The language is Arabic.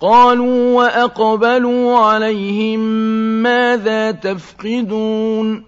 قَالُوا وَأَقْبَلُوا عَلَيْهِم مَّاذَا تَفْقِدُونَ